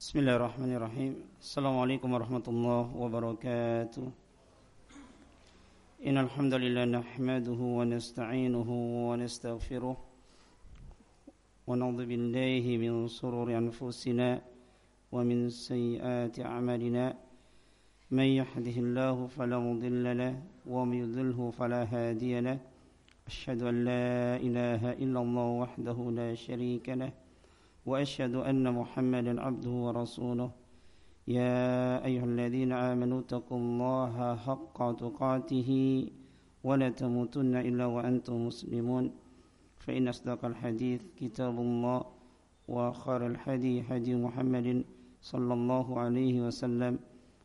بسم الله الرحمن الرحيم السلام عليكم ورحمة الله وبركاته إن الحمد لله نحمده ونستعينه ونستغفره ونعوذ بالله من سرور أنفسنا ومن سيئات أعمالنا من يهده الله فلا مضل له ومن يضلله فلا هادي له أشهد أن لا إله إلا الله وحده لا شريك له وأشهد أن محمدا عبده ورسوله. يا أيها الذين آمنوا اتقوا الله حق تقاته ولا تموتن إلا وأنتم مسلمون. فإن أصدق الحديث كتاب الله وخير الحديث هدي محمد صلى الله عليه وسلم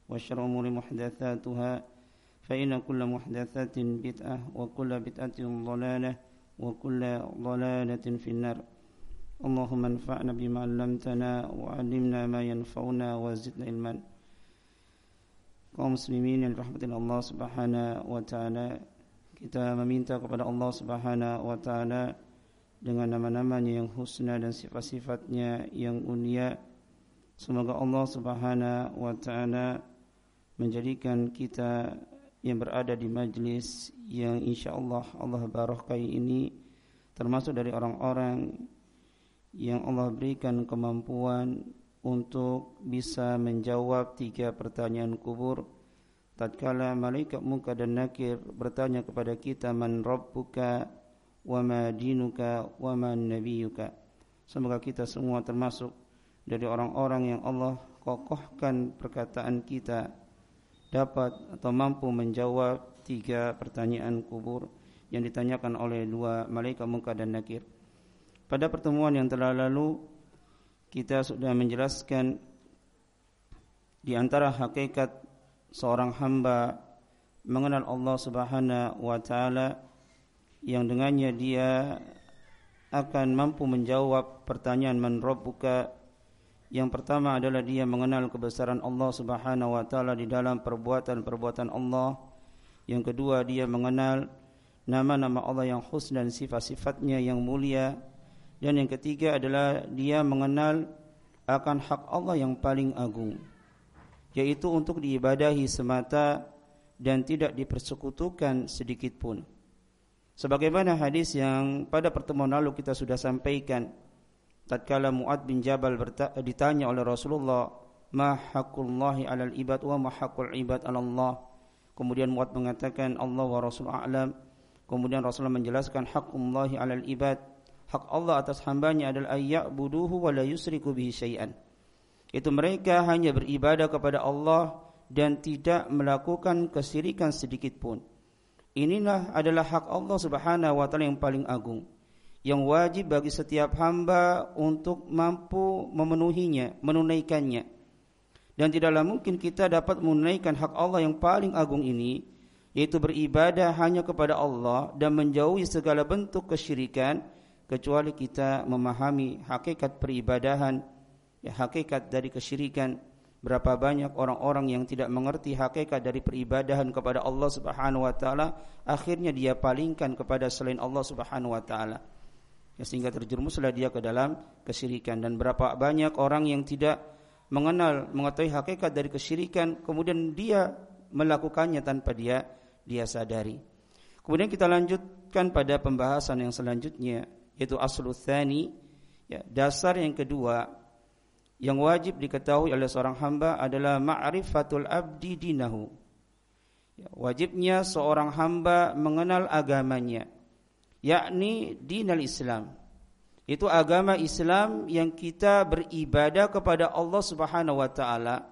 وشر الأمور محدثاتها. فإن كل محدثات بدعة وكل بدعة ضلالة وكل ضلالة في النار. اللهم انفعنا بما علمتنا وعلمنا ما ينفعنا وزدنا علما kaum muslimin yang dirahmati Allah Subhanahu wa taala kita meminta kepada Allah Subhanahu wa taala dengan nama-namanya yang husna dan sifat-sifatnya yang unia semoga Allah Subhanahu wa taala menjadikan kita yang berada di majlis yang insyaallah Allah barakahi ini termasuk dari orang-orang yang Allah berikan kemampuan untuk bisa menjawab tiga pertanyaan kubur tatkala malaikat muka dan nakir bertanya kepada kita man rabbuka wa ma dinuka wa ma nabiyuka semoga kita semua termasuk dari orang-orang yang Allah kokohkan perkataan kita dapat atau mampu menjawab tiga pertanyaan kubur yang ditanyakan oleh dua malaikat muka dan nakir. Pada pertemuan yang telah lalu kita sudah menjelaskan di antara hakikat seorang hamba mengenal Allah Subhanahu wa taala yang dengannya dia akan mampu menjawab pertanyaan man rabbuka yang pertama adalah dia mengenal kebesaran Allah Subhanahu wa taala di dalam perbuatan-perbuatan Allah. Yang kedua dia mengenal nama-nama Allah yang husna dan sifat-sifatnya yang mulia. Dan yang ketiga adalah dia mengenal akan hak Allah yang paling agung yaitu untuk diibadahi semata dan tidak dipersekutukan sedikit pun. Sebagaimana hadis yang pada pertemuan lalu kita sudah sampaikan tatkala Muad bin Jabal ditanya oleh Rasulullah ma haqqullahi 'alal ibad wa ma haqqul ibad 'ala Allah? Kemudian Muad mengatakan Allah wa Rasul a'lam. Kemudian Rasulullah menjelaskan haqqullahi 'alal ibad hak Allah atas hambanya adalah ayya'buduhu wa la yusriku bihi syai'an itu mereka hanya beribadah kepada Allah dan tidak melakukan kesirikan sedikit pun inilah adalah hak Allah Subhanahu wa taala yang paling agung yang wajib bagi setiap hamba untuk mampu memenuhinya, menunaikannya. Dan tidaklah mungkin kita dapat menunaikan hak Allah yang paling agung ini, yaitu beribadah hanya kepada Allah dan menjauhi segala bentuk kesyirikan, kecuali kita memahami hakikat peribadahan, ya hakikat dari kesyirikan. Berapa banyak orang-orang yang tidak mengerti hakikat dari peribadahan kepada Allah Subhanahu wa taala, akhirnya dia palingkan kepada selain Allah Subhanahu wa taala ya, sehingga terjerumuslah dia ke dalam kesyirikan dan berapa banyak orang yang tidak mengenal mengetahui hakikat dari kesyirikan kemudian dia melakukannya tanpa dia dia sadari. Kemudian kita lanjutkan pada pembahasan yang selanjutnya yaitu aslul tsani ya dasar yang kedua yang wajib diketahui oleh seorang hamba adalah ma'rifatul abdi dinahu. Ya, wajibnya seorang hamba mengenal agamanya yakni dinal Islam. Itu agama Islam yang kita beribadah kepada Allah Subhanahu wa taala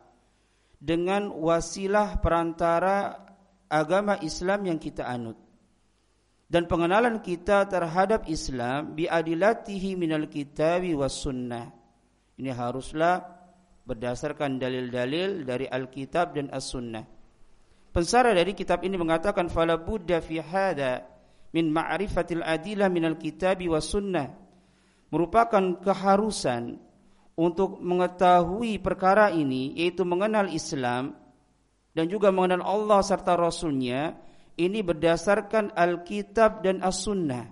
dengan wasilah perantara agama Islam yang kita anut. Dan pengenalan kita terhadap Islam biadilatihi minal kitabi was sunnah. Ini haruslah berdasarkan dalil-dalil dari Alkitab dan As-Sunnah. Pensara dari kitab ini mengatakan fala budda fi hada min ma'rifatil adilah minal kitabi was sunnah merupakan keharusan untuk mengetahui perkara ini yaitu mengenal Islam dan juga mengenal Allah serta Rasulnya ini berdasarkan Alkitab dan As-Sunnah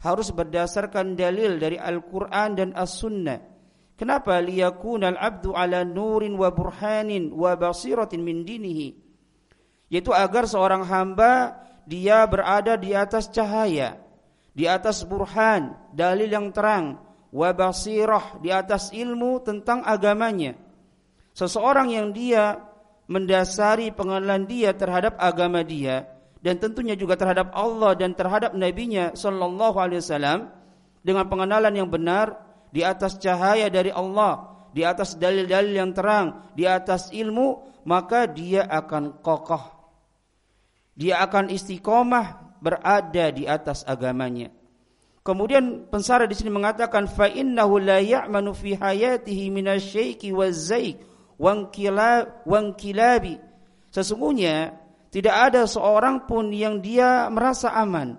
harus berdasarkan dalil dari Al-Quran dan As-Sunnah Kenapa liyakunal abdu ala nurin wa burhanin wa basiratin min dinihi? Yaitu agar seorang hamba dia berada di atas cahaya, di atas burhan, dalil yang terang, wa basirah, di atas ilmu tentang agamanya. Seseorang yang dia mendasari pengenalan dia terhadap agama dia dan tentunya juga terhadap Allah dan terhadap nabinya sallallahu alaihi wasallam dengan pengenalan yang benar di atas cahaya dari Allah, di atas dalil-dalil yang terang, di atas ilmu, maka dia akan kokoh. Dia akan istiqomah berada di atas agamanya. Kemudian pensara di sini mengatakan fa innahu la ya'manu fi hayatihi minasyaiki wazzaik wangkilabi. Sesungguhnya tidak ada seorang pun yang dia merasa aman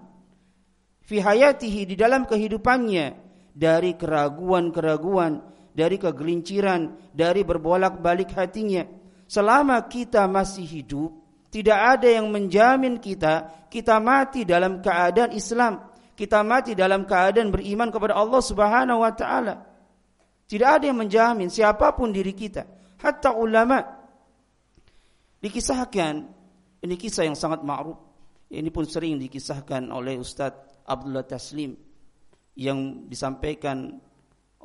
fi hayatihi di dalam kehidupannya dari keraguan-keraguan, dari kegelinciran, dari berbolak-balik hatinya. Selama kita masih hidup, tidak ada yang menjamin kita kita mati dalam keadaan Islam, kita mati dalam keadaan beriman kepada Allah Subhanahu wa taala. Tidak ada yang menjamin siapa pun diri kita, hatta ulama. Dikisahkan, ini kisah yang sangat ma'ruf. Ini pun sering dikisahkan oleh Ustadz Abdullah Taslim yang disampaikan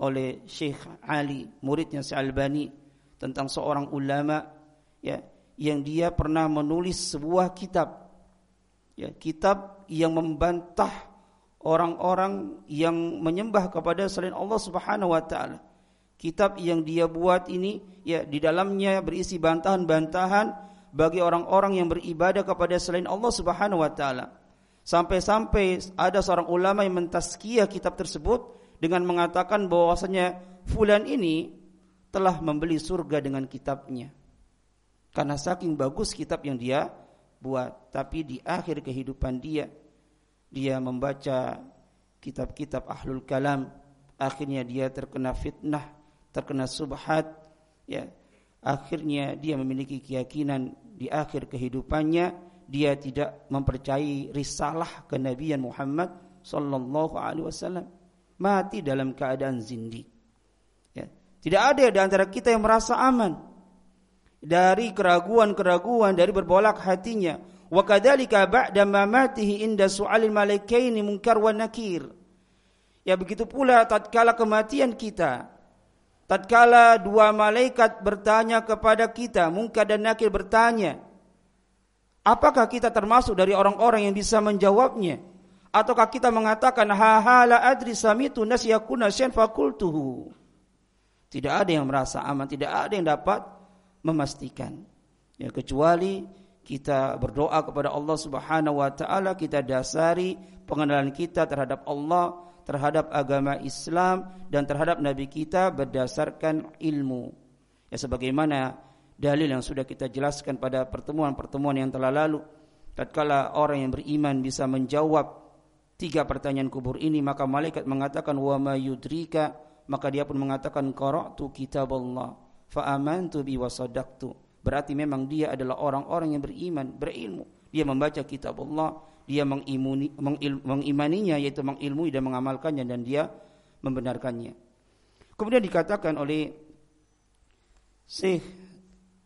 oleh Syekh Ali muridnya Syekh Albani tentang seorang ulama ya yang dia pernah menulis sebuah kitab ya kitab yang membantah orang-orang yang menyembah kepada selain Allah Subhanahu wa taala kitab yang dia buat ini ya di dalamnya berisi bantahan-bantahan bagi orang-orang yang beribadah kepada selain Allah Subhanahu wa taala Sampai-sampai ada seorang ulama yang mentaskiyah kitab tersebut dengan mengatakan bahwasanya fulan ini telah membeli surga dengan kitabnya. Karena saking bagus kitab yang dia buat, tapi di akhir kehidupan dia dia membaca kitab-kitab ahlul kalam, akhirnya dia terkena fitnah, terkena subhat, ya. Akhirnya dia memiliki keyakinan di akhir kehidupannya dia tidak mempercayai risalah kenabian Muhammad sallallahu alaihi wasallam. Mati dalam keadaan zindik. Ya. Tidak ada di antara kita yang merasa aman dari keraguan-keraguan dari berbolak hatinya. Wa kadzalika ba'da mamatihi inda su'alil malaikaini munkar wa nakir. Ya begitu pula tatkala kematian kita tatkala dua malaikat bertanya kepada kita munkar dan nakir bertanya Apakah kita termasuk dari orang-orang yang bisa menjawabnya? Ataukah kita mengatakan ha ha la adri samitu nasyakuna syan fakultuhu? Tidak ada yang merasa aman, tidak ada yang dapat memastikan. Ya kecuali kita berdoa kepada Allah Subhanahu wa taala, kita dasari pengenalan kita terhadap Allah, terhadap agama Islam dan terhadap nabi kita berdasarkan ilmu. Ya sebagaimana dalil yang sudah kita jelaskan pada pertemuan-pertemuan yang telah lalu. Tatkala orang yang beriman bisa menjawab tiga pertanyaan kubur ini, maka malaikat mengatakan wa ma yudrika, maka dia pun mengatakan qara'tu kitab Allah amantu bi wa. Berarti memang dia adalah orang-orang yang beriman, berilmu. Dia membaca kitab Allah, dia mengimuni, mengil, mengimaninya yaitu mengilmui dan mengamalkannya dan dia membenarkannya. Kemudian dikatakan oleh Syekh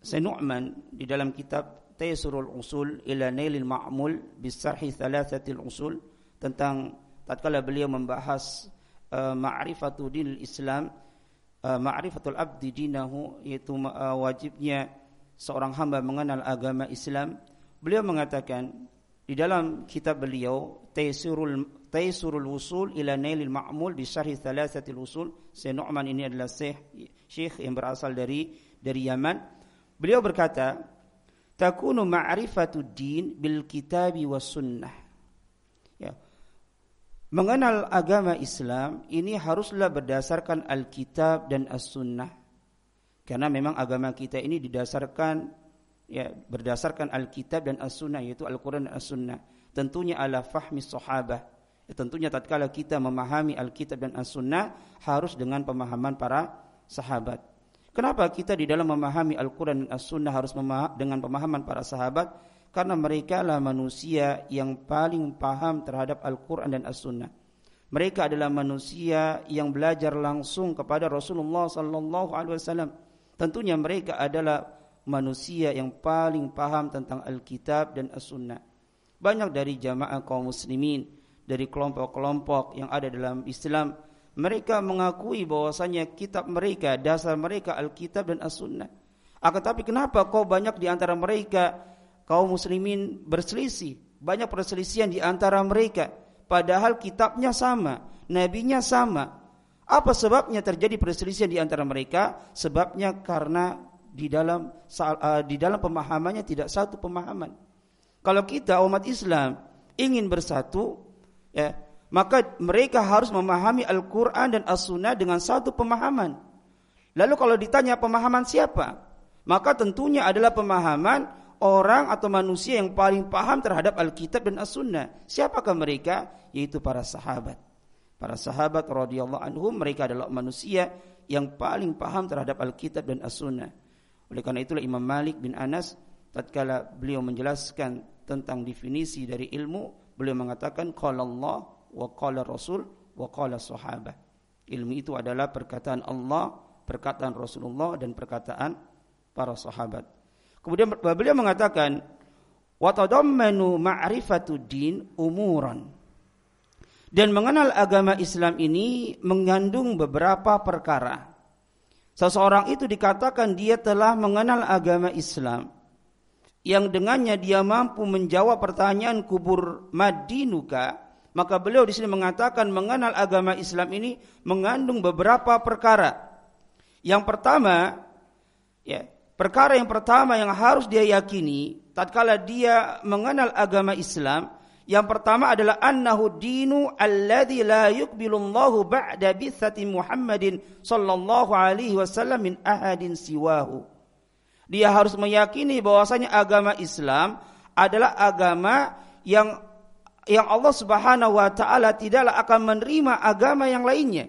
Senu'man di dalam kitab Taysurul Usul ila Nailil Ma'mul bisarhi thalathatil usul tentang tatkala beliau membahas uh, ma'rifatu dinil Islam uh, ma'rifatul abdi dinahu yaitu uh, wajibnya seorang hamba mengenal agama Islam beliau mengatakan di dalam kitab beliau Taysurul Taysurul Usul ila Nailil Ma'mul bi syarhi thalathatil usul Senu'man ini adalah syekh yang berasal dari dari Yaman Beliau berkata, takunu ma'rifatud din bil kitabi was sunnah. Ya. Mengenal agama Islam ini haruslah berdasarkan Alkitab dan As-Sunnah. Karena memang agama kita ini didasarkan ya berdasarkan Alkitab dan As-Sunnah yaitu Al-Qur'an dan As-Sunnah. Tentunya ala fahmi sahabah. Ya, tentunya tatkala kita memahami Alkitab dan As-Sunnah harus dengan pemahaman para sahabat. Kenapa kita di dalam memahami Al-Quran dan As-Sunnah harus dengan pemahaman para sahabat? Karena mereka lah manusia yang paling paham terhadap Al-Quran dan As-Sunnah. Mereka adalah manusia yang belajar langsung kepada Rasulullah sallallahu alaihi wasallam. Tentunya mereka adalah manusia yang paling paham tentang Alkitab dan As-Sunnah. Banyak dari jamaah kaum muslimin dari kelompok-kelompok yang ada dalam Islam, mereka mengakui bahwasanya kitab mereka, dasar mereka Alkitab dan As-Sunnah. Akan tapi kenapa kau banyak di antara mereka kaum muslimin berselisih? Banyak perselisihan di antara mereka padahal kitabnya sama, nabinya sama. Apa sebabnya terjadi perselisihan di antara mereka? Sebabnya karena di dalam uh, di dalam pemahamannya tidak satu pemahaman. Kalau kita umat Islam ingin bersatu, ya, maka mereka harus memahami Al-Quran dan As-Sunnah dengan satu pemahaman. Lalu kalau ditanya pemahaman siapa? Maka tentunya adalah pemahaman orang atau manusia yang paling paham terhadap Alkitab dan As-Sunnah. Siapakah mereka? Yaitu para sahabat. Para sahabat radhiyallahu anhum mereka adalah manusia yang paling paham terhadap Alkitab dan As-Sunnah. Oleh karena itulah Imam Malik bin Anas tatkala beliau menjelaskan tentang definisi dari ilmu, beliau mengatakan qala Allah wa qala Rasul wa qala sahabat. Ilmu itu adalah perkataan Allah, perkataan Rasulullah dan perkataan para sahabat. Kemudian beliau mengatakan wa tadammanu din umuran. Dan mengenal agama Islam ini mengandung beberapa perkara. Seseorang itu dikatakan dia telah mengenal agama Islam yang dengannya dia mampu menjawab pertanyaan kubur madinuka maka beliau di sini mengatakan mengenal agama Islam ini mengandung beberapa perkara. Yang pertama, ya, Perkara yang pertama yang harus dia yakini tatkala dia mengenal agama Islam, yang pertama adalah annahu dinu alladzi la yuqbilullahu ba'da bitsati Muhammadin sallallahu alaihi wasallam min ahadin siwahu. Dia harus meyakini bahwasanya agama Islam adalah agama yang yang Allah Subhanahu wa taala tidaklah akan menerima agama yang lainnya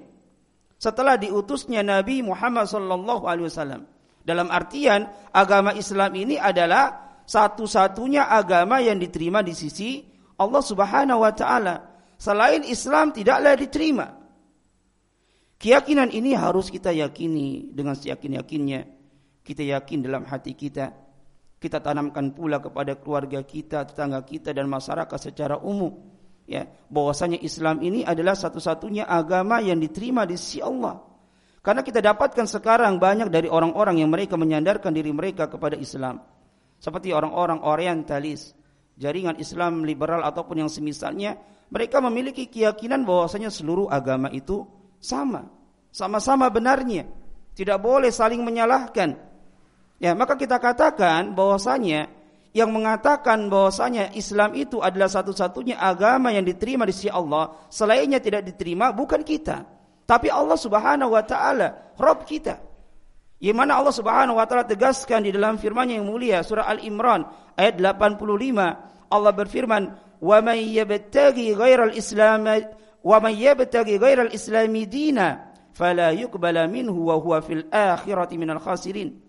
setelah diutusnya Nabi Muhammad sallallahu alaihi wasallam. Dalam artian agama Islam ini adalah satu-satunya agama yang diterima di sisi Allah Subhanahu wa taala. Selain Islam tidaklah diterima. Keyakinan ini harus kita yakini dengan seyakin-yakinnya. Kita yakin dalam hati kita. Kita tanamkan pula kepada keluarga kita, tetangga kita dan masyarakat secara umum ya bahwasanya Islam ini adalah satu-satunya agama yang diterima di sisi Allah. Karena kita dapatkan sekarang banyak dari orang-orang yang mereka menyandarkan diri mereka kepada Islam. Seperti orang-orang orientalis, jaringan Islam liberal ataupun yang semisalnya, mereka memiliki keyakinan bahwasanya seluruh agama itu sama, sama-sama benarnya. Tidak boleh saling menyalahkan. Ya, maka kita katakan bahwasanya yang mengatakan bahwasanya Islam itu adalah satu-satunya agama yang diterima di sisi Allah, selainnya tidak diterima bukan kita. Tapi Allah Subhanahu wa taala Rabb kita. Yang mana Allah Subhanahu wa taala tegaskan di dalam firman-Nya yang mulia surah Al-Imran ayat 85 Allah berfirman wa may yabtaghi ghairal islam wa may yabtaghi ghairal islami dina fala yuqbala minhu wa huwa fil akhirati minal khasirin.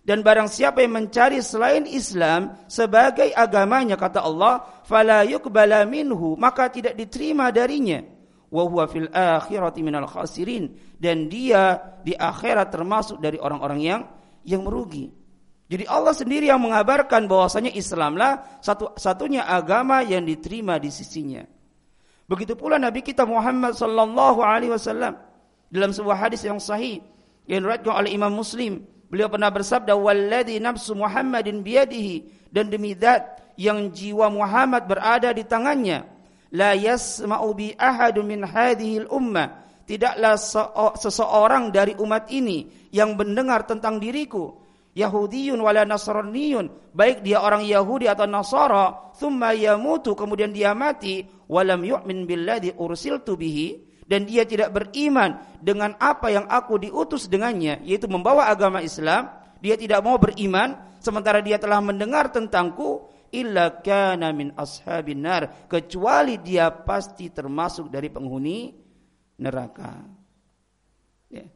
Dan barang siapa yang mencari selain Islam sebagai agamanya kata Allah fala yuqbala minhu maka tidak diterima darinya. Wa huwa fil akhirati minal khasirin. Dan dia di akhirat termasuk dari orang-orang yang yang merugi. Jadi Allah sendiri yang mengabarkan bahwasanya Islamlah satu satunya agama yang diterima di sisinya. Begitu pula Nabi kita Muhammad sallallahu alaihi wasallam dalam sebuah hadis yang sahih yang diriwayatkan oleh Imam Muslim, beliau pernah bersabda walladzi nafsu Muhammadin biyadihi dan demi zat yang jiwa Muhammad berada di tangannya la yasma'u bi ahadun min ummah tidaklah seseorang dari umat ini yang mendengar tentang diriku Yahudiyun wala Nasraniyun baik dia orang Yahudi atau Nasara thumma yamutu kemudian dia mati walam yu'min billadhi ursiltu bihi dan dia tidak beriman dengan apa yang aku diutus dengannya yaitu membawa agama Islam dia tidak mau beriman sementara dia telah mendengar tentangku illa kana min ashabin nar kecuali dia pasti termasuk dari penghuni neraka. Ya.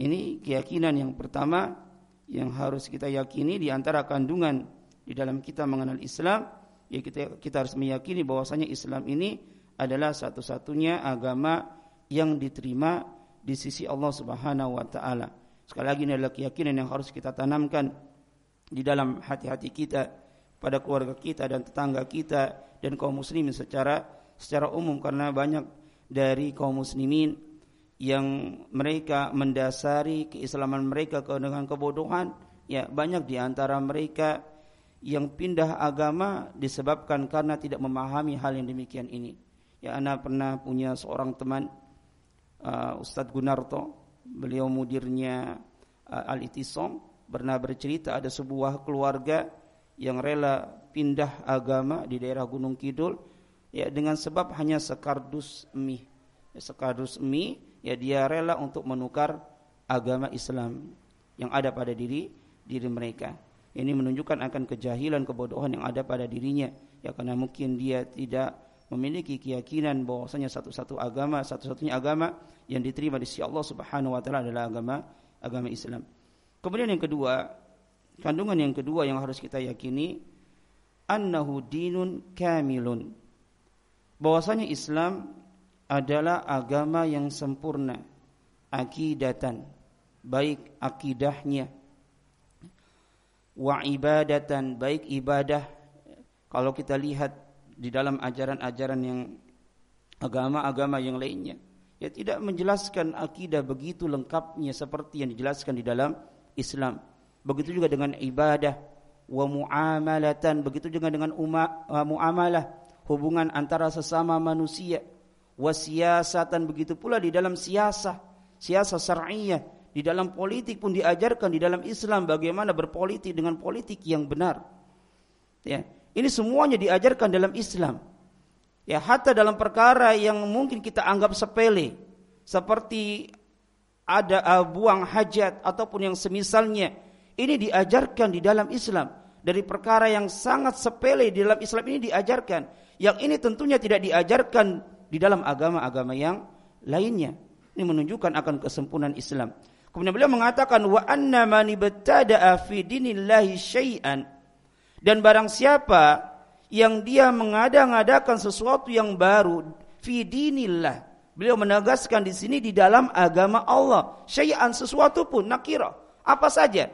Ini keyakinan yang pertama yang harus kita yakini di antara kandungan di dalam kita mengenal Islam, ya kita kita harus meyakini bahwasanya Islam ini adalah satu-satunya agama yang diterima di sisi Allah Subhanahu wa taala. Sekali lagi ini adalah keyakinan yang harus kita tanamkan di dalam hati-hati kita pada keluarga kita dan tetangga kita dan kaum muslimin secara secara umum karena banyak dari kaum muslimin yang mereka mendasari keislaman mereka dengan kebodohan ya banyak di antara mereka yang pindah agama disebabkan karena tidak memahami hal yang demikian ini. Ya, ana pernah punya seorang teman uh, Ustadz Gunarto, beliau mudirnya uh, Al Itisom, pernah bercerita ada sebuah keluarga yang rela pindah agama di daerah Gunung Kidul ya dengan sebab hanya sekardus mie. Ya, sekardus mie ya dia rela untuk menukar agama Islam yang ada pada diri diri mereka. Ini menunjukkan akan kejahilan kebodohan yang ada pada dirinya ya karena mungkin dia tidak memiliki keyakinan bahwasanya satu-satu agama, satu-satunya agama yang diterima di sisi Allah Subhanahu wa taala adalah agama agama Islam. Kemudian yang kedua, kandungan yang kedua yang harus kita yakini annahu dinun kamilun. Bahwasanya Islam adalah agama yang sempurna akidatan baik akidahnya wa ibadatan baik ibadah kalau kita lihat di dalam ajaran-ajaran yang agama-agama yang lainnya. Ya tidak menjelaskan akidah begitu lengkapnya seperti yang dijelaskan di dalam Islam. Begitu juga dengan ibadah wa muamalatan, begitu juga dengan uma, muamalah, hubungan antara sesama manusia. Wasiasatan begitu pula di dalam siasah, siasah syar'iyyah, di dalam politik pun diajarkan di dalam Islam bagaimana berpolitik dengan politik yang benar. Ya, ini semuanya diajarkan dalam Islam. Ya, hatta dalam perkara yang mungkin kita anggap sepele, seperti ada uh, buang hajat ataupun yang semisalnya, ini diajarkan di dalam Islam. Dari perkara yang sangat sepele di dalam Islam ini diajarkan. Yang ini tentunya tidak diajarkan di dalam agama-agama yang lainnya. Ini menunjukkan akan kesempurnaan Islam. Kemudian beliau mengatakan wa anna man ibtada'a fi dinillahi syai'an dan barang siapa yang dia mengada-ngadakan sesuatu yang baru fi dinillah. Beliau menegaskan di sini di dalam agama Allah. Syai'an sesuatu pun nakira. Apa saja.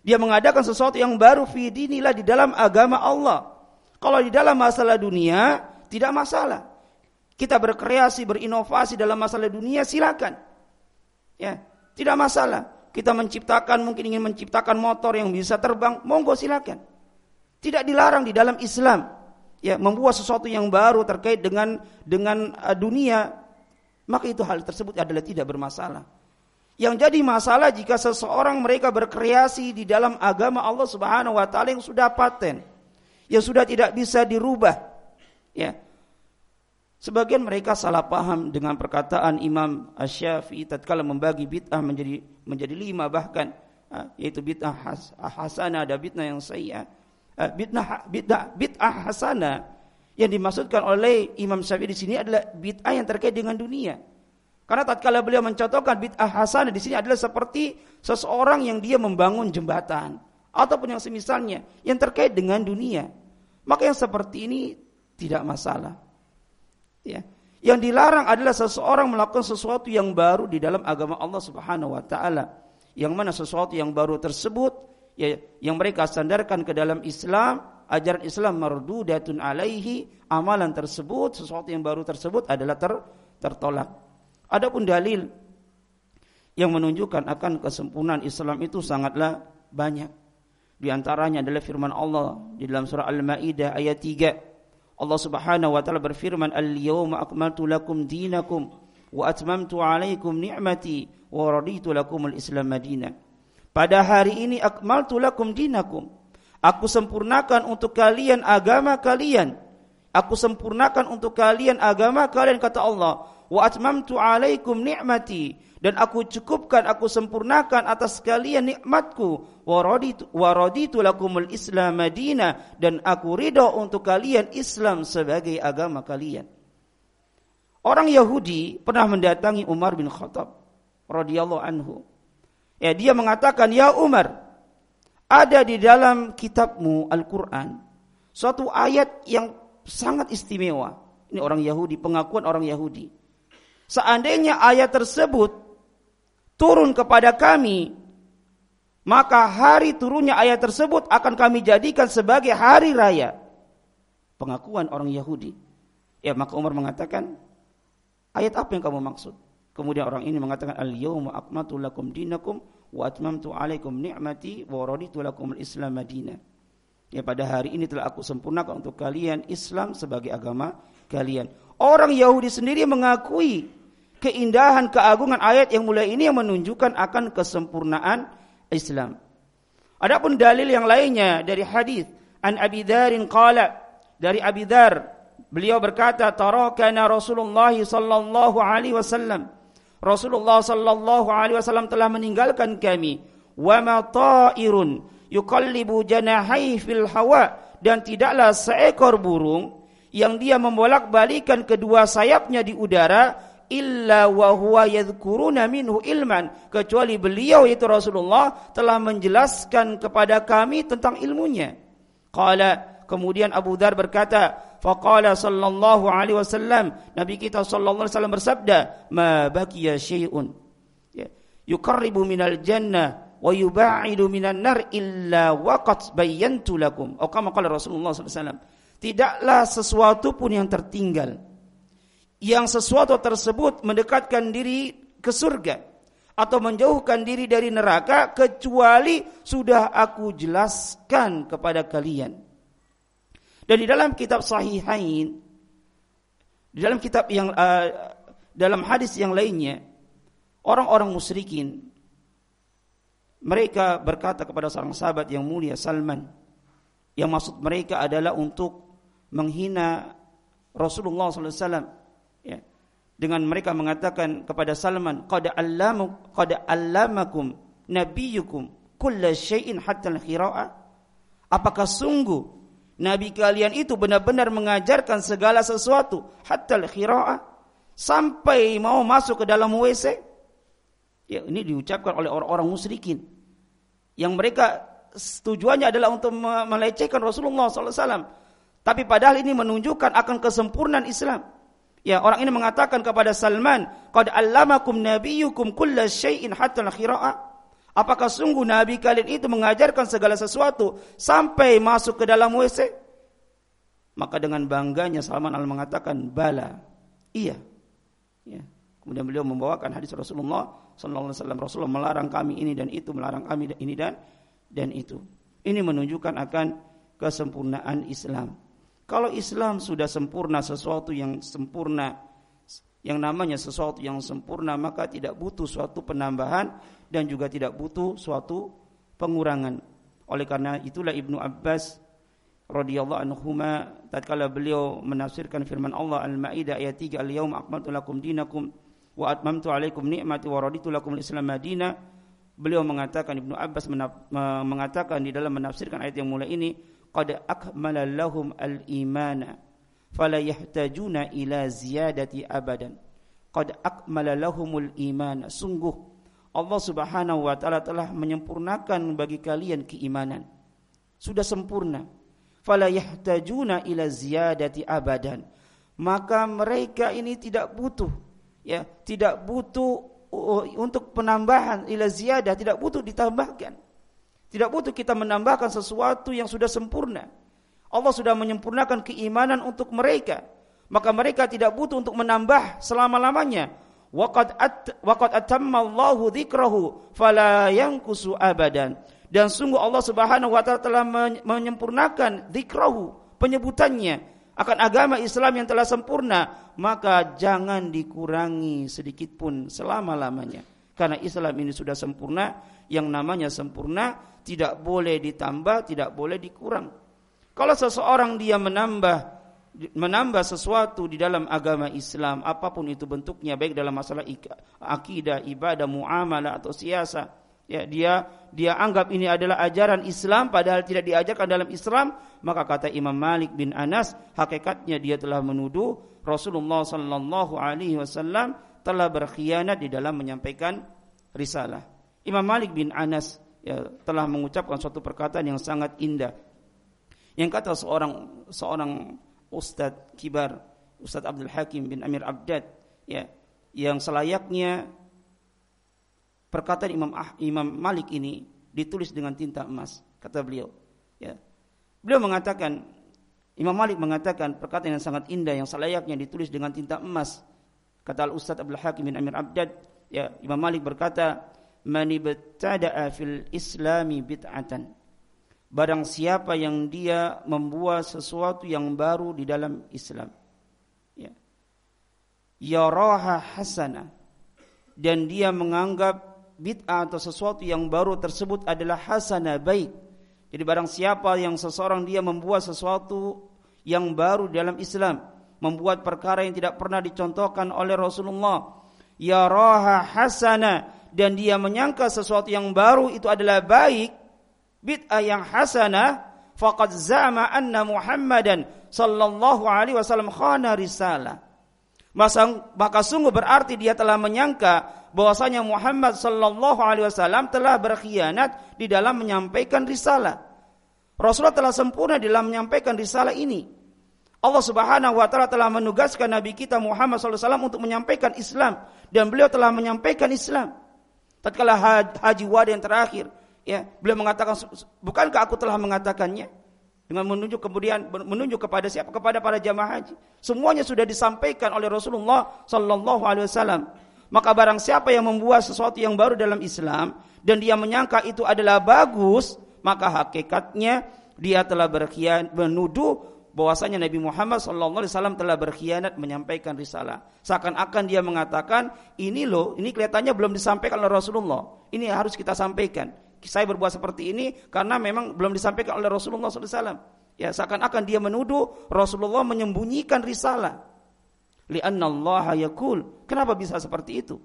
Dia mengadakan sesuatu yang baru fi dinillah di dalam agama Allah. Kalau di dalam masalah dunia tidak masalah. Kita berkreasi, berinovasi dalam masalah dunia silakan. Ya, tidak masalah. Kita menciptakan mungkin ingin menciptakan motor yang bisa terbang, monggo silakan. Tidak dilarang di dalam Islam ya membuat sesuatu yang baru terkait dengan dengan uh, dunia maka itu hal tersebut adalah tidak bermasalah. Yang jadi masalah jika seseorang mereka berkreasi di dalam agama Allah Subhanahu wa taala yang sudah paten, yang sudah tidak bisa dirubah. Ya. Sebagian mereka salah paham dengan perkataan Imam Asy-Syafi'i tatkala membagi bid'ah menjadi menjadi lima bahkan yaitu bid'ah has, hasanah ada bid'ah yang sayyi'ah. Bid'ah bid'ah bid'ah hasana yang dimaksudkan oleh Imam Syafi'i di sini adalah bid'ah yang terkait dengan dunia. Karena tatkala beliau mencontohkan bid'ah hasanah di sini adalah seperti seseorang yang dia membangun jembatan ataupun yang semisalnya yang terkait dengan dunia. Maka yang seperti ini tidak masalah. Ya. Yang dilarang adalah seseorang melakukan sesuatu yang baru di dalam agama Allah Subhanahu wa taala. Yang mana sesuatu yang baru tersebut ya, yang mereka sandarkan ke dalam Islam, ajaran Islam mardudatun alaihi, amalan tersebut, sesuatu yang baru tersebut adalah ter, tertolak. Adapun dalil yang menunjukkan akan kesempurnaan Islam itu sangatlah banyak. Di antaranya adalah firman Allah di dalam surah Al-Maidah ayat 3. Allah Subhanahu wa taala berfirman, "Al-yawma akmaltu lakum dinakum wa atmamtu 'alaikum ni'mati wa raditu lakum al-Islam madinah." Pada hari ini akmaltu lakum dinakum. Aku sempurnakan untuk kalian agama kalian. Aku sempurnakan untuk kalian agama kalian kata Allah. Wa atmamtu alaikum ni'mati dan aku cukupkan aku sempurnakan atas kalian nikmatku wa raditu wa raditu lakumul Islam Madinah dan aku ridho untuk kalian Islam sebagai agama kalian. Orang Yahudi pernah mendatangi Umar bin Khattab radhiyallahu anhu Ya, dia mengatakan, "Ya Umar, ada di dalam kitabmu Al-Qur'an suatu ayat yang sangat istimewa. Ini orang Yahudi, pengakuan orang Yahudi. Seandainya ayat tersebut turun kepada kami, maka hari turunnya ayat tersebut akan kami jadikan sebagai hari raya. Pengakuan orang Yahudi. Ya, maka Umar mengatakan, ayat apa yang kamu maksud? Kemudian orang ini mengatakan, Al-yawma akmatu lakum dinakum wa atmamtu alaikum ni'mati wa raditu lakum al-islam madinah. Ya pada hari ini telah aku sempurnakan untuk kalian Islam sebagai agama kalian. Orang Yahudi sendiri mengakui keindahan keagungan ayat yang mulai ini yang menunjukkan akan kesempurnaan Islam. Adapun dalil yang lainnya dari hadis an Abi Dharin qala dari Abi Dhar beliau berkata tarakana Rasulullah sallallahu alaihi wasallam Rasulullah sallallahu alaihi wasallam telah meninggalkan kami wa ma ta'irun yuqallibu janahi fil hawa dan tidaklah seekor burung yang dia membolak-balikan kedua sayapnya di udara illa wa huwa yadhkuruna minhu ilman kecuali beliau itu Rasulullah telah menjelaskan kepada kami tentang ilmunya. Qala kemudian Abu Dhar berkata, faqala sallallahu alaihi wasallam Nabi kita sallallahu alaihi wasallam bersabda, ma baqiya syai'un ya, yuqarribu minal jannah wa yuba'idu minan nar illa waqad bayyantu lakum. Atau kama qala Rasulullah sallallahu alaihi wasallam tidaklah sesuatu pun yang tertinggal. Yang sesuatu tersebut mendekatkan diri ke surga atau menjauhkan diri dari neraka kecuali sudah aku jelaskan kepada kalian. Dan di dalam kitab Sahihain di dalam kitab yang uh, dalam hadis yang lainnya orang-orang musyrikin mereka berkata kepada seorang sahabat yang mulia Salman yang maksud mereka adalah untuk menghina Rasulullah SAW ya. Dengan mereka mengatakan kepada Salman qad allamu qad allamakum nabiyukum kulla syai'in hatta al-khira'a apakah sungguh nabi kalian itu benar-benar mengajarkan segala sesuatu hatta al-khira'a sampai mau masuk ke dalam WC ya ini diucapkan oleh orang-orang musyrikin. Yang mereka tujuannya adalah untuk melecehkan Rasulullah SAW tapi padahal ini menunjukkan akan kesempurnaan Islam. Ya, orang ini mengatakan kepada Salman, "Qad allamakum nabiyyukum kulla syai'in hatta al-qira'ah." Apakah sungguh nabi kalian itu mengajarkan segala sesuatu sampai masuk ke dalam WC? Maka dengan bangganya Salman al mengatakan, "Bala." Iya. Ya. Kemudian beliau membawakan hadis Rasulullah sallallahu alaihi wasallam. Rasulullah melarang kami ini dan itu, melarang kami ini dan dan itu. Ini menunjukkan akan kesempurnaan Islam. Kalau Islam sudah sempurna sesuatu yang sempurna yang namanya sesuatu yang sempurna maka tidak butuh suatu penambahan dan juga tidak butuh suatu pengurangan. Oleh karena itulah Ibnu Abbas radhiyallahu anhuma tatkala beliau menafsirkan firman Allah Al-Maidah ayat 3 Al-yauma akmaltu lakum dinakum wa atmamtu alaikum ni'mati wa raditu lakum al-Islam madina beliau mengatakan Ibnu Abbas mengatakan di dalam menafsirkan ayat yang mulai ini qad akmala al-imana fala yahtajuna ila ziyadati abadan. Qad akmala iman sungguh Allah Subhanahu wa taala telah menyempurnakan bagi kalian keimanan. Sudah sempurna. Fala yahtajuna ila ziyadati abadan. Maka mereka ini tidak butuh ya tidak butuh uh, untuk penambahan ila ziyadah tidak butuh ditambahkan tidak butuh kita menambahkan sesuatu yang sudah sempurna. Allah sudah menyempurnakan keimanan untuk mereka. Maka mereka tidak butuh untuk menambah selama-lamanya. Waqad at, Allahu dzikrahu fala yanqusu abadan. Dan sungguh Allah Subhanahu wa taala telah menyempurnakan dzikrahu, penyebutannya akan agama Islam yang telah sempurna, maka jangan dikurangi sedikit pun selama-lamanya. Karena Islam ini sudah sempurna, yang namanya sempurna tidak boleh ditambah, tidak boleh dikurang. Kalau seseorang dia menambah menambah sesuatu di dalam agama Islam, apa pun itu bentuknya, baik dalam masalah akidah, ibadah, muamalah atau siasa, ya dia dia anggap ini adalah ajaran Islam padahal tidak diajarkan dalam Islam, maka kata Imam Malik bin Anas, hakikatnya dia telah menuduh Rasulullah sallallahu alaihi wasallam telah berkhianat di dalam menyampaikan risalah. Imam Malik bin Anas ya, telah mengucapkan suatu perkataan yang sangat indah. Yang kata seorang seorang ustadz kibar Ustadz Abdul Hakim bin Amir Abdad ya yang selayaknya perkataan Imam ah, Imam Malik ini ditulis dengan tinta emas kata beliau ya beliau mengatakan Imam Malik mengatakan perkataan yang sangat indah yang selayaknya ditulis dengan tinta emas kata Al Ustadz Abdul Hakim bin Amir Abdad ya Imam Malik berkata man ibtada'a fil islami bid'atan. Barang siapa yang dia membuat sesuatu yang baru di dalam Islam ya yaraha hasana dan dia menganggap bid'ah atau sesuatu yang baru tersebut adalah hasana baik. Jadi barang siapa yang seseorang dia membuat sesuatu yang baru dalam Islam membuat perkara yang tidak pernah dicontohkan oleh Rasulullah yaraha hasana dan dia menyangka sesuatu yang baru itu adalah baik, bid'ah yang hasanah, faqad zama anna Muhammadan sallallahu alaihi wasallam khana risalah. Masa, maka sungguh berarti dia telah menyangka bahwasanya Muhammad sallallahu alaihi wasallam telah berkhianat di dalam menyampaikan risalah. Rasulullah telah sempurna dalam menyampaikan risalah ini. Allah Subhanahu wa taala telah menugaskan nabi kita Muhammad sallallahu alaihi wasallam untuk menyampaikan Islam dan beliau telah menyampaikan Islam. Tatkala haji wada yang terakhir, ya, beliau mengatakan, bukankah aku telah mengatakannya? Dengan menunjuk kemudian menunjuk kepada siapa? Kepada para jamaah haji. Semuanya sudah disampaikan oleh Rasulullah Sallallahu Alaihi Wasallam. Maka barang siapa yang membuat sesuatu yang baru dalam Islam dan dia menyangka itu adalah bagus, maka hakikatnya dia telah berkhianat menuduh bahwasanya Nabi Muhammad SAW telah berkhianat menyampaikan risalah. Seakan-akan dia mengatakan, ini loh, ini kelihatannya belum disampaikan oleh Rasulullah. Ini harus kita sampaikan. Saya berbuat seperti ini karena memang belum disampaikan oleh Rasulullah SAW. Ya, seakan-akan dia menuduh Rasulullah menyembunyikan risalah. Lianna Allah yakul. Kenapa bisa seperti itu?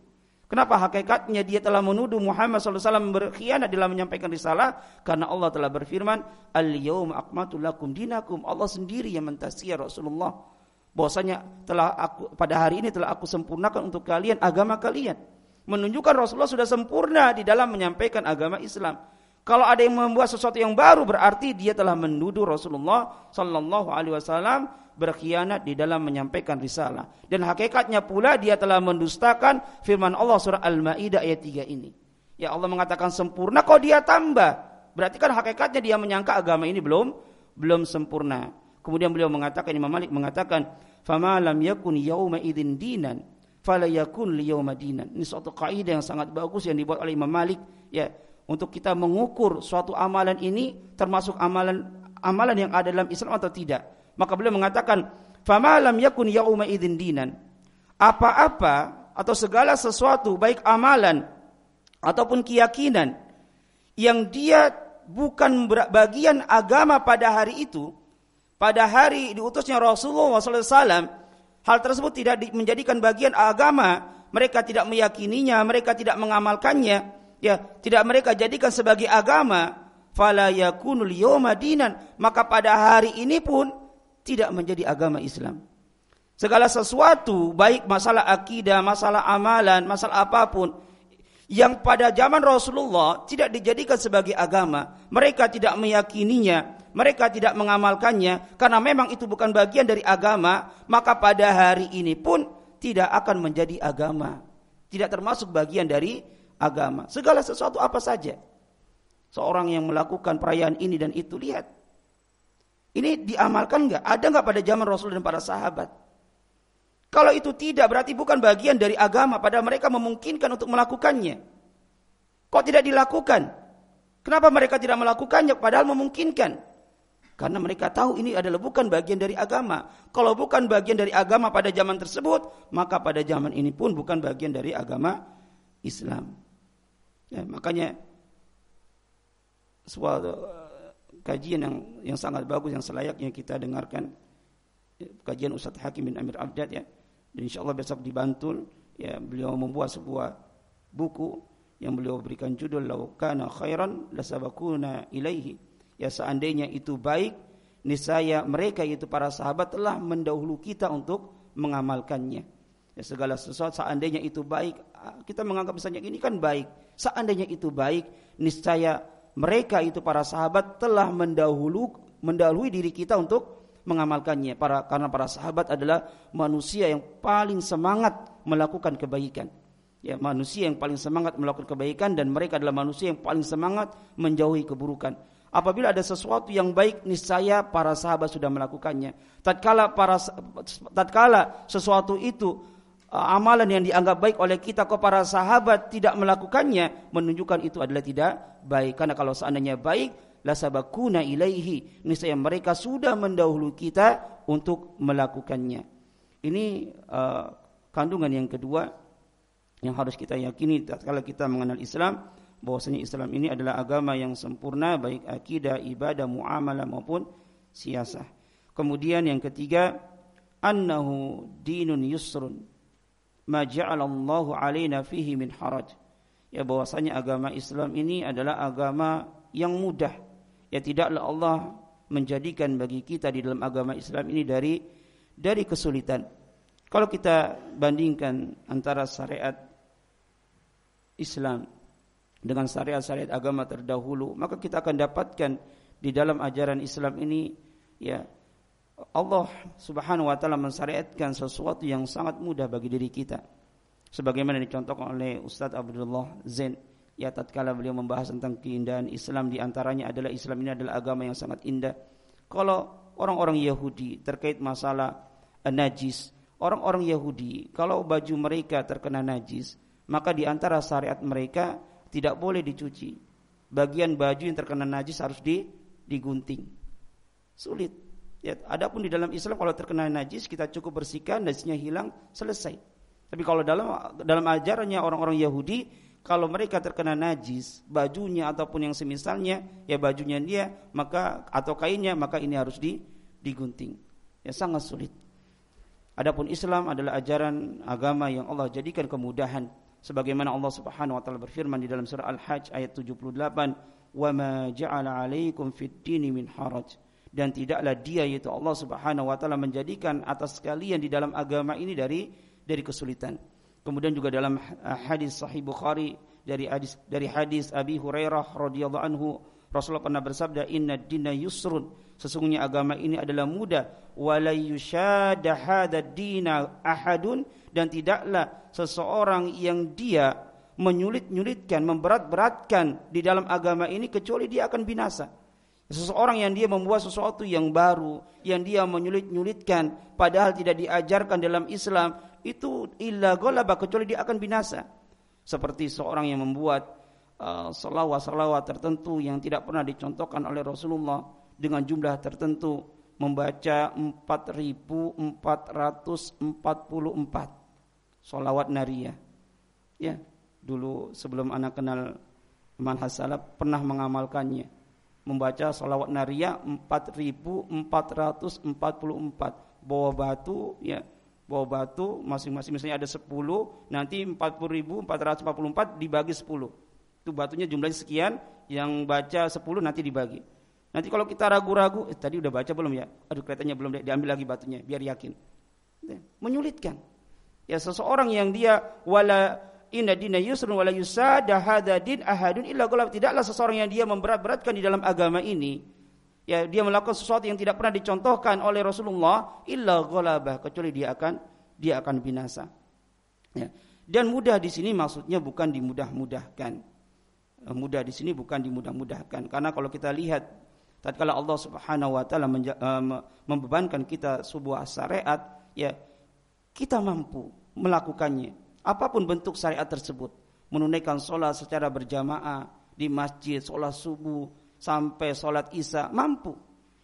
Kenapa hakikatnya dia telah menuduh Muhammad SAW berkhianat dalam menyampaikan risalah? Karena Allah telah berfirman, Al-yawma akmatu lakum dinakum. Allah sendiri yang mentasiyah Rasulullah. Bahwasanya telah aku pada hari ini telah aku sempurnakan untuk kalian agama kalian. Menunjukkan Rasulullah sudah sempurna di dalam menyampaikan agama Islam. Kalau ada yang membuat sesuatu yang baru berarti dia telah menuduh Rasulullah sallallahu alaihi wasallam berkhianat di dalam menyampaikan risalah. Dan hakikatnya pula dia telah mendustakan firman Allah surah Al-Maidah ayat 3 ini. Ya Allah mengatakan sempurna kok dia tambah. Berarti kan hakikatnya dia menyangka agama ini belum belum sempurna. Kemudian beliau mengatakan Imam Malik mengatakan, "Fama lam yakun yauma idzin dinan, fala yakun liyauma dinan." Ini suatu kaidah yang sangat bagus yang dibuat oleh Imam Malik ya untuk kita mengukur suatu amalan ini termasuk amalan amalan yang ada dalam Islam atau tidak. Maka beliau mengatakan, "Fama lam yakun yauma idzin dinan." Apa-apa atau segala sesuatu baik amalan ataupun keyakinan yang dia bukan bagian agama pada hari itu, pada hari diutusnya Rasulullah SAW, hal tersebut tidak menjadikan bagian agama, mereka tidak meyakininya, mereka tidak mengamalkannya, ya, tidak mereka jadikan sebagai agama, fala yakunul yawma dinan, maka pada hari ini pun tidak menjadi agama Islam. Segala sesuatu, baik masalah akidah, masalah amalan, masalah apa pun, yang pada zaman Rasulullah tidak dijadikan sebagai agama, mereka tidak meyakininya, mereka tidak mengamalkannya, karena memang itu bukan bagian dari agama, maka pada hari ini pun tidak akan menjadi agama. Tidak termasuk bagian dari agama. Segala sesuatu apa saja. Seorang yang melakukan perayaan ini dan itu, lihat. Ini diamalkan nggak? Ada nggak pada zaman Rasul dan para sahabat? Kalau itu tidak berarti bukan bagian dari agama pada mereka memungkinkan untuk melakukannya. Kok tidak dilakukan? Kenapa mereka tidak melakukannya padahal memungkinkan? Karena mereka tahu ini adalah bukan bagian dari agama. Kalau bukan bagian dari agama pada zaman tersebut, maka pada zaman ini pun bukan bagian dari agama Islam. Ya, makanya suatu kajian yang yang sangat bagus yang selayaknya kita dengarkan kajian Ustaz Hakim bin Amir Abdad ya. Dan insyaallah besok di Bantul ya beliau membuat sebuah buku yang beliau berikan judul lau kana khairan lasabakuna ilaihi. Ya seandainya itu baik niscaya mereka yaitu para sahabat telah mendahulu kita untuk mengamalkannya. Ya segala sesuatu seandainya itu baik kita menganggap misalnya ini kan baik. Seandainya itu baik niscaya mereka itu para sahabat telah mendahulu mendahului diri kita untuk mengamalkannya. Para karena para sahabat adalah manusia yang paling semangat melakukan kebaikan. Ya, manusia yang paling semangat melakukan kebaikan dan mereka adalah manusia yang paling semangat menjauhi keburukan. Apabila ada sesuatu yang baik, niscaya para sahabat sudah melakukannya. Tatkala para tatkala sesuatu itu amalan yang dianggap baik oleh kita kok para sahabat tidak melakukannya, menunjukkan itu adalah tidak baik. Karena kalau seandainya baik, la sabakuna ilaihi, niscaya mereka sudah mendahului kita untuk melakukannya. Ini uh, kandungan yang kedua yang harus kita yakini kalau kita mengenal Islam bahwasanya Islam ini adalah agama yang sempurna baik akidah, ibadah, muamalah maupun siasah. Kemudian yang ketiga, annahu dinun yusrun ma ja'alallahu alaina fihi min haraj. Ya bahwasanya agama Islam ini adalah agama yang mudah. Ya tidaklah Allah menjadikan bagi kita di dalam agama Islam ini dari dari kesulitan. Kalau kita bandingkan antara syariat Islam dengan syariat-syariat agama terdahulu, maka kita akan dapatkan di dalam ajaran Islam ini ya Allah Subhanahu wa taala mensyariatkan sesuatu yang sangat mudah bagi diri kita. Sebagaimana dicontohkan oleh Ustadz Abdullah Zain ya tatkala beliau membahas tentang keindahan Islam di antaranya adalah Islam ini adalah agama yang sangat indah. Kalau orang-orang Yahudi terkait masalah najis, orang-orang Yahudi kalau baju mereka terkena najis, maka di antara syariat mereka tidak boleh dicuci. Bagian baju yang terkena najis harus di, digunting. Sulit. Ya, adapun di dalam Islam kalau terkena najis kita cukup bersihkan najisnya hilang selesai. Tapi kalau dalam dalam ajarannya orang-orang Yahudi kalau mereka terkena najis bajunya ataupun yang semisalnya ya bajunya dia maka atau kainnya maka ini harus di, digunting. Ya sangat sulit. Adapun Islam adalah ajaran agama yang Allah jadikan kemudahan sebagaimana Allah Subhanahu wa taala berfirman di dalam surah Al-Hajj ayat 78 wa ma ja'ala 'alaikum fid dini min haraj dan tidaklah dia yaitu Allah Subhanahu wa taala menjadikan atas kalian di dalam agama ini dari dari kesulitan. Kemudian juga dalam hadis sahih Bukhari dari hadis dari hadis Abi Hurairah radhiyallahu anhu Rasulullah pernah bersabda inna dina yusrun sesungguhnya agama ini adalah mudah wala yushada hadha dina ahadun dan tidaklah seseorang yang dia menyulit-nyulitkan, memberat-beratkan di dalam agama ini kecuali dia akan binasa. Seseorang yang dia membuat sesuatu yang baru, yang dia menyulit-nyulitkan padahal tidak diajarkan dalam Islam, itu illa golaba kecuali dia akan binasa. Seperti seorang yang membuat uh, selawat-selawat tertentu yang tidak pernah dicontohkan oleh Rasulullah dengan jumlah tertentu membaca 4444 solawat nariyah. Ya, dulu sebelum anak kenal manhaj salaf pernah mengamalkannya. Membaca solawat nariyah 4444 bawa batu ya bawa batu masing-masing. Misalnya ada 10 nanti 40.444 dibagi 10 itu batunya jumlahnya sekian yang baca 10 nanti dibagi. Nanti kalau kita ragu-ragu eh, tadi udah baca belum ya? Aduh kelihatannya belum diambil lagi batunya biar yakin. Menyulitkan. Ya seseorang yang dia wala inna dina yusrun wala yusada hadha din ahadun illa ghalab. Tidaklah seseorang yang dia memberat-beratkan di dalam agama ini. Ya, dia melakukan sesuatu yang tidak pernah dicontohkan oleh Rasulullah illa ghalabah kecuali dia akan dia akan binasa. Ya. Dan mudah di sini maksudnya bukan dimudah-mudahkan. Eh, mudah di sini bukan dimudah-mudahkan karena kalau kita lihat tatkala Allah Subhanahu wa taala eh, membebankan kita sebuah syariat ya kita mampu melakukannya. Apa pun bentuk syariat tersebut. Menunaikan sholat secara berjamaah di masjid, sholat subuh, sampai sholat isya, mampu.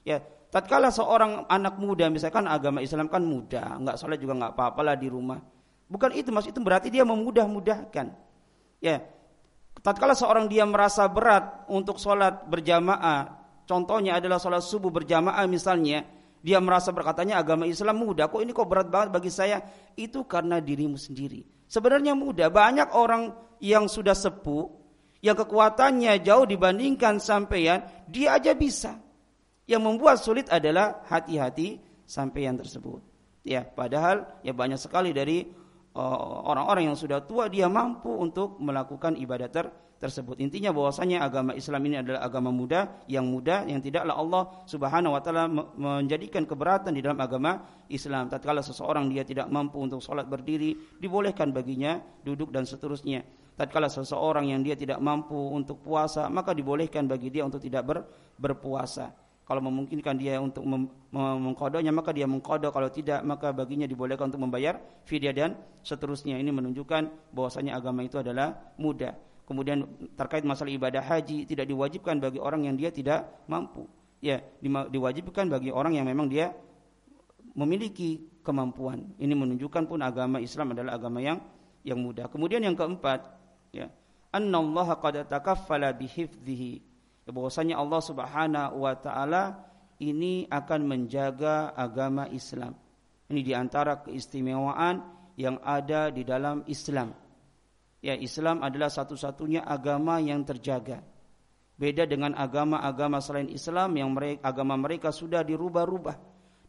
Ya, tatkala seorang anak muda, misalkan agama Islam kan mudah, nggak sholat juga nggak apa-apa lah di rumah. Bukan itu, maksud itu berarti dia memudah-mudahkan. Ya, tatkala seorang dia merasa berat untuk sholat berjamaah, contohnya adalah sholat subuh berjamaah misalnya, dia merasa berkatanya agama Islam mudah. Kok ini kok berat banget bagi saya? Itu karena dirimu sendiri. Sebenarnya mudah. Banyak orang yang sudah sepuh, yang kekuatannya jauh dibandingkan sampeyan, dia aja bisa. Yang membuat sulit adalah hati-hati sampeyan tersebut. Ya, padahal ya banyak sekali dari uh, orang-orang uh, yang sudah tua dia mampu untuk melakukan ibadah ter tersebut. Intinya bahwasanya agama Islam ini adalah agama muda yang muda yang tidaklah Allah Subhanahu wa taala menjadikan keberatan di dalam agama Islam. Tatkala seseorang dia tidak mampu untuk sholat berdiri, dibolehkan baginya duduk dan seterusnya. Tatkala seseorang yang dia tidak mampu untuk puasa, maka dibolehkan bagi dia untuk tidak ber, berpuasa. Kalau memungkinkan dia untuk mem mengkodonya maka dia mengkodok. Kalau tidak maka baginya dibolehkan untuk membayar fidyah dan seterusnya. Ini menunjukkan bahwasanya agama itu adalah mudah. Kemudian terkait masalah ibadah haji tidak diwajibkan bagi orang yang dia tidak mampu. Ya, diwajibkan bagi orang yang memang dia memiliki kemampuan. Ini menunjukkan pun agama Islam adalah agama yang yang mudah. Kemudian yang keempat, ya, annallaha qad takaffala bihifdhihi ya, bahwasanya Allah Subhanahu wa taala ini akan menjaga agama Islam. Ini di antara keistimewaan yang ada di dalam Islam. Ya, Islam adalah satu-satunya agama yang terjaga. Beda dengan agama-agama selain Islam yang mereka, agama mereka sudah dirubah-rubah.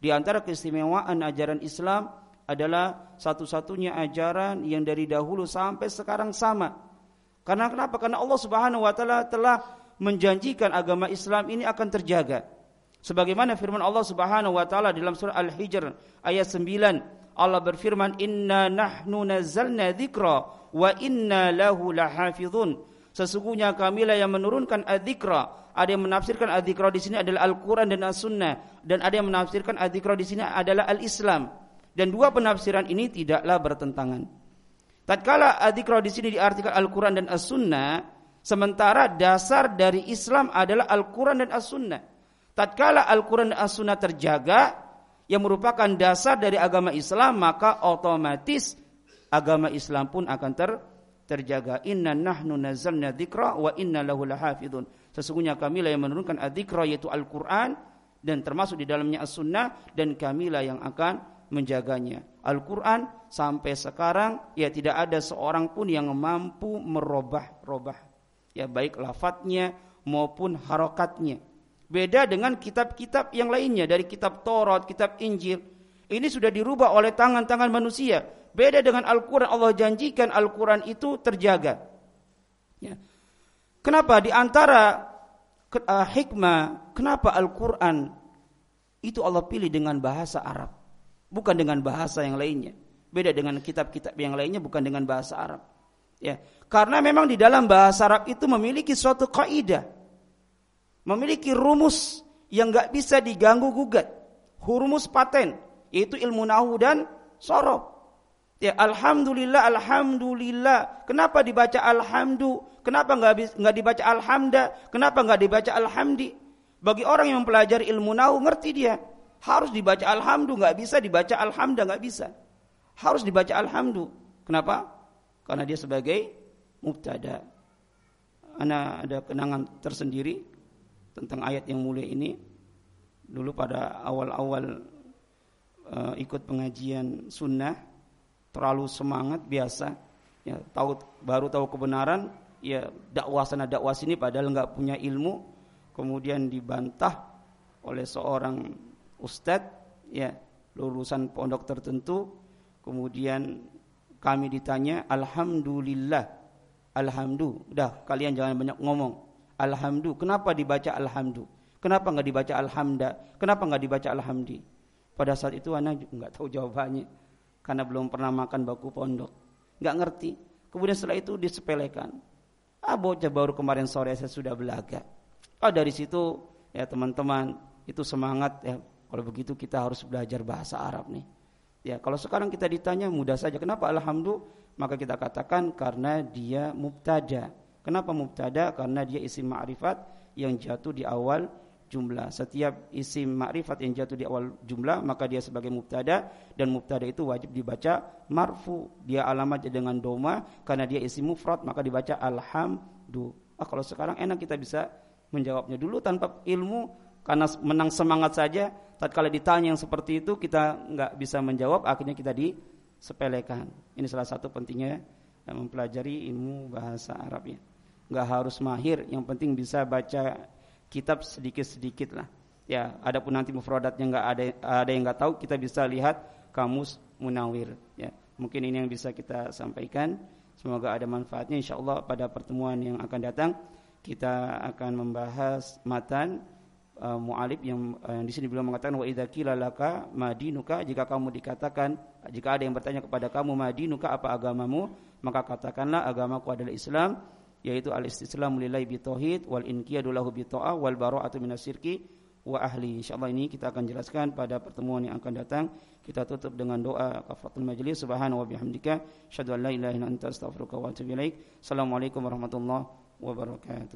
Di antara keistimewaan ajaran Islam adalah satu-satunya ajaran yang dari dahulu sampai sekarang sama. Karena kenapa? Karena Allah Subhanahu wa taala telah menjanjikan agama Islam ini akan terjaga. Sebagaimana firman Allah Subhanahu wa taala dalam surah Al-Hijr ayat 9, Allah berfirman, "Inna nahnu nazzalna dzikra wa inna lahu lahafizun." Sesungguhnya kamilah yang menurunkan adzikra. Ada yang menafsirkan adzikra di sini adalah Al-Qur'an dan As-Sunnah dan ada yang menafsirkan adzikra di sini adalah Al-Islam. Dan dua penafsiran ini tidaklah bertentangan. Tatkala adzikra di sini diartikan Al-Qur'an dan As-Sunnah, Sementara dasar dari Islam adalah Al-Quran dan As-Sunnah. Tatkala Al-Quran dan As-Sunnah terjaga, yang merupakan dasar dari agama Islam, maka otomatis agama Islam pun akan ter, terjaga. Inna nahnu nazalna dzikra wa inna lahu lahafidun. Sesungguhnya kamilah yang menurunkan adzikra yaitu Al-Quran dan termasuk di dalamnya As-Sunnah dan kamilah yang akan menjaganya. Al-Quran sampai sekarang ya tidak ada seorang pun yang mampu merubah-rubah ya baik lafadznya maupun harokatnya. Beda dengan kitab-kitab yang lainnya dari kitab Taurat, kitab Injil. Ini sudah dirubah oleh tangan-tangan manusia. Beda dengan Al-Quran, Allah janjikan Al-Quran itu terjaga. Ya. Kenapa? Di antara uh, hikmah, kenapa Al-Quran itu Allah pilih dengan bahasa Arab. Bukan dengan bahasa yang lainnya. Beda dengan kitab-kitab yang lainnya, bukan dengan bahasa Arab. Ya, karena memang di dalam bahasa Arab itu memiliki suatu kaidah. Memiliki rumus yang nggak bisa diganggu gugat. Rumus paten, yaitu ilmu nahu dan sorof. Ya, alhamdulillah, alhamdulillah. Kenapa dibaca alhamdu? Kenapa nggak nggak dibaca alhamda? Kenapa nggak dibaca alhamdi? Bagi orang yang mempelajari ilmu nahu ngerti dia harus dibaca alhamdu, nggak bisa dibaca alhamda, nggak bisa. Harus dibaca alhamdu. Kenapa? karena dia sebagai mubtada. Ana ada kenangan tersendiri tentang ayat yang mulia ini. Dulu pada awal-awal uh, ikut pengajian sunnah terlalu semangat biasa. Ya tahu baru tahu kebenaran ya dakwah sana dakwah sini padahal nggak punya ilmu. Kemudian dibantah oleh seorang ustadz ya lulusan pondok tertentu. Kemudian kami ditanya alhamdulillah. Alhamdulillah udah kalian jangan banyak ngomong. Alhamdulillah kenapa dibaca alhamdulillah kenapa nggak dibaca alhamda? Kenapa nggak dibaca alhamdi? Pada saat itu anak nggak tahu jawabannya karena belum pernah makan baku pondok nggak ngerti kemudian setelah itu disepelekan ah bocah baru kemarin sore saya sudah belaga oh dari situ ya teman-teman itu semangat ya kalau begitu kita harus belajar bahasa Arab nih Ya, kalau sekarang kita ditanya mudah saja. Kenapa alhamdulillah? Maka kita katakan karena dia mubtada. Kenapa mubtada? Karena dia isim ma'rifat yang jatuh di awal jumlah. Setiap isim ma'rifat yang jatuh di awal jumlah maka dia sebagai mubtada dan mubtada itu wajib dibaca marfu. Dia alamatnya dengan doma karena dia isim mufrad maka dibaca alhamdulillah. Ah, kalau sekarang enak kita bisa menjawabnya dulu tanpa ilmu karena menang semangat saja tatkala ditanya yang seperti itu kita nggak bisa menjawab akhirnya kita disepelekan ini salah satu pentingnya mempelajari ilmu bahasa Arab ya nggak harus mahir yang penting bisa baca kitab sedikit-sedikit lah. Ya adapun nanti mufradatnya nggak ada ada yang nggak tahu kita bisa lihat kamus munawir. Ya mungkin ini yang bisa kita sampaikan. Semoga ada manfaatnya. Insyaallah pada pertemuan yang akan datang kita akan membahas matan uh, mu'alib yang uh, di sini beliau mengatakan wa idza qila laka madinuka jika kamu dikatakan jika ada yang bertanya kepada kamu madinuka apa agamamu? Maka katakanlah agamaku adalah Islam yaitu al-istislamu lillahi bi tauhid wal inqiyadu lahu bi ta'ah wal bara'atu minasyirki wa ahli. Insyaallah ini kita akan jelaskan pada pertemuan yang akan datang. Kita tutup dengan doa kafaratul majlis. Subhanahu wa bihamdika, asyhadu an la ilaha illa anta astaghfiruka wa atubu ilaik. Assalamualaikum warahmatullahi wabarakatuh.